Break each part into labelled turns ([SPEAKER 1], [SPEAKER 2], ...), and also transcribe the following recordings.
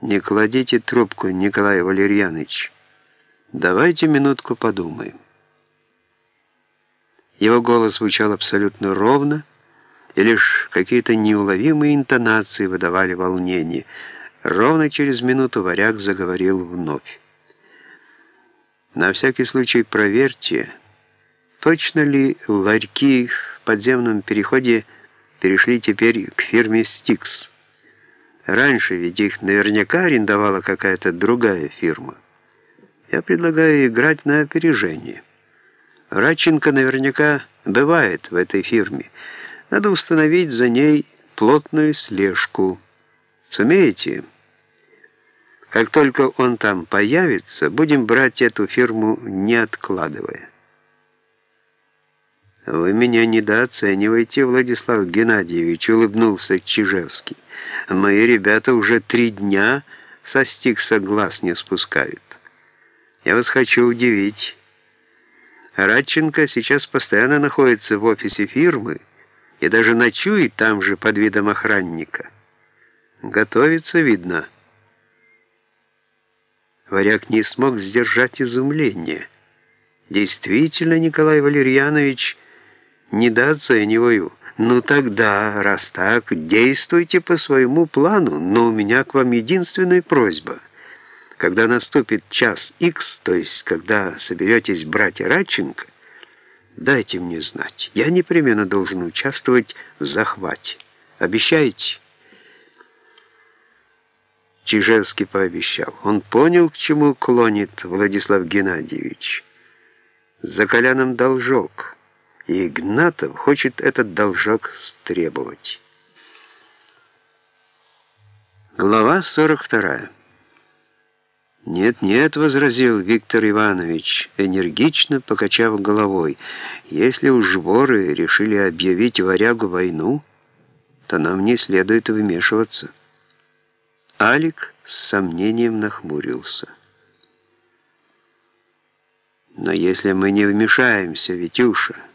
[SPEAKER 1] Не кладите трубку, Николай Валерьянович. Давайте минутку подумаем. Его голос звучал абсолютно ровно, и лишь какие-то неуловимые интонации выдавали волнение. Ровно через минуту варяг заговорил вновь. На всякий случай проверьте, точно ли ларьки в подземном переходе перешли теперь к фирме «Стикс». Раньше ведь их наверняка арендовала какая-то другая фирма. Я предлагаю играть на опережение. Радченко наверняка бывает в этой фирме. Надо установить за ней плотную слежку. Сумеете? Как только он там появится, будем брать эту фирму, не откладывая. «Вы меня недооцениваете, Владислав Геннадьевич», — улыбнулся Чижевский. Мои ребята уже три дня со стикса глаз не спускают. Я вас хочу удивить. Радченко сейчас постоянно находится в офисе фирмы и даже ночует там же под видом охранника. Готовится, видно. Варяг не смог сдержать изумление. Действительно, Николай Валерьянович, недооцениваю. «Ну тогда, раз так, действуйте по своему плану, но у меня к вам единственная просьба. Когда наступит час X, то есть когда соберетесь братья Радченко, дайте мне знать. Я непременно должен участвовать в захвате. Обещаете?» Чижевский пообещал. Он понял, к чему клонит Владислав Геннадьевич. «За Коляном должок» и Игнатов хочет этот должок стребовать. Глава 42. «Нет-нет», — возразил Виктор Иванович, энергично покачав головой, «если уж воры решили объявить варягу войну, то нам не следует вмешиваться». Алик с сомнением нахмурился. «Но если мы не вмешаемся, Витюша...»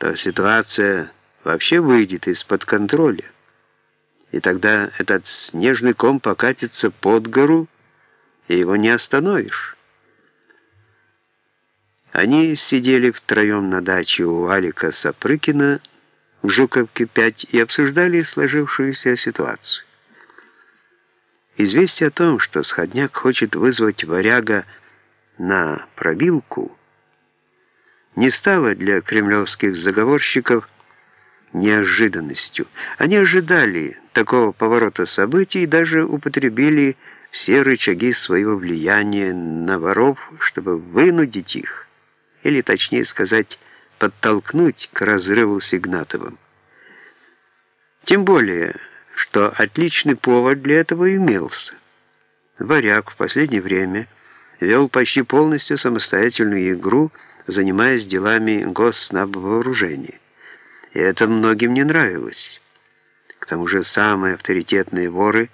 [SPEAKER 1] то ситуация вообще выйдет из-под контроля. И тогда этот снежный ком покатится под гору, и его не остановишь. Они сидели втроем на даче у Алика Сапрыкина в Жуковке-5 и обсуждали сложившуюся ситуацию. Известие о том, что Сходняк хочет вызвать варяга на пробилку – не стало для кремлевских заговорщиков неожиданностью. Они ожидали такого поворота событий и даже употребили все рычаги своего влияния на воров, чтобы вынудить их, или точнее сказать, подтолкнуть к разрыву с Игнатовым. Тем более, что отличный повод для этого имелся. Варяг в последнее время вел почти полностью самостоятельную игру, занимаясь делами госнабвооружения. И это многим не нравилось. К тому же самые авторитетные воры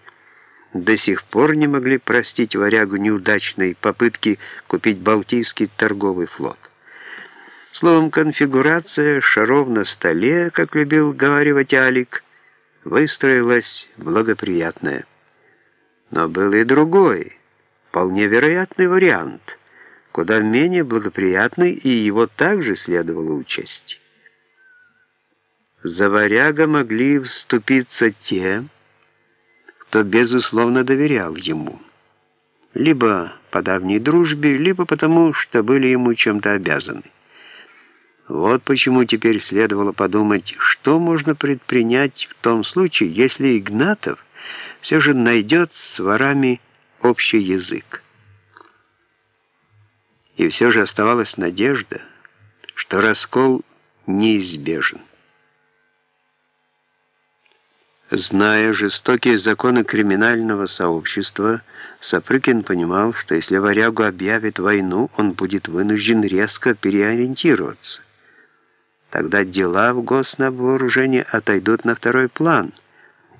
[SPEAKER 1] до сих пор не могли простить варягу неудачной попытки купить Балтийский торговый флот. Словом, конфигурация шаров на столе, как любил говаривать Алик, выстроилась благоприятная. Но был и другой, вполне вероятный вариант – куда менее благоприятный, и его также следовало учесть. За варяга могли вступиться те, кто безусловно доверял ему, либо по давней дружбе, либо потому, что были ему чем-то обязаны. Вот почему теперь следовало подумать, что можно предпринять в том случае, если Игнатов все же найдет с ворами общий язык. И все же оставалась надежда, что раскол неизбежен. Зная жестокие законы криминального сообщества, Сапрыкин понимал, что если варягу объявит войну, он будет вынужден резко переориентироваться. Тогда дела в госнабвооружении отойдут на второй план,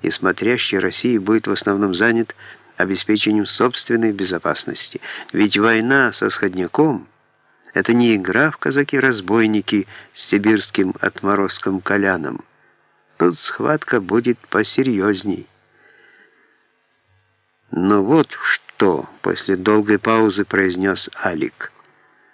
[SPEAKER 1] и смотрящий России будет в основном занят обеспечением собственной безопасности. Ведь война со сходняком — это не игра в казаки-разбойники с сибирским отморозком Коляном. Тут схватка будет посерьезней. Но вот что, после долгой паузы произнес Алик.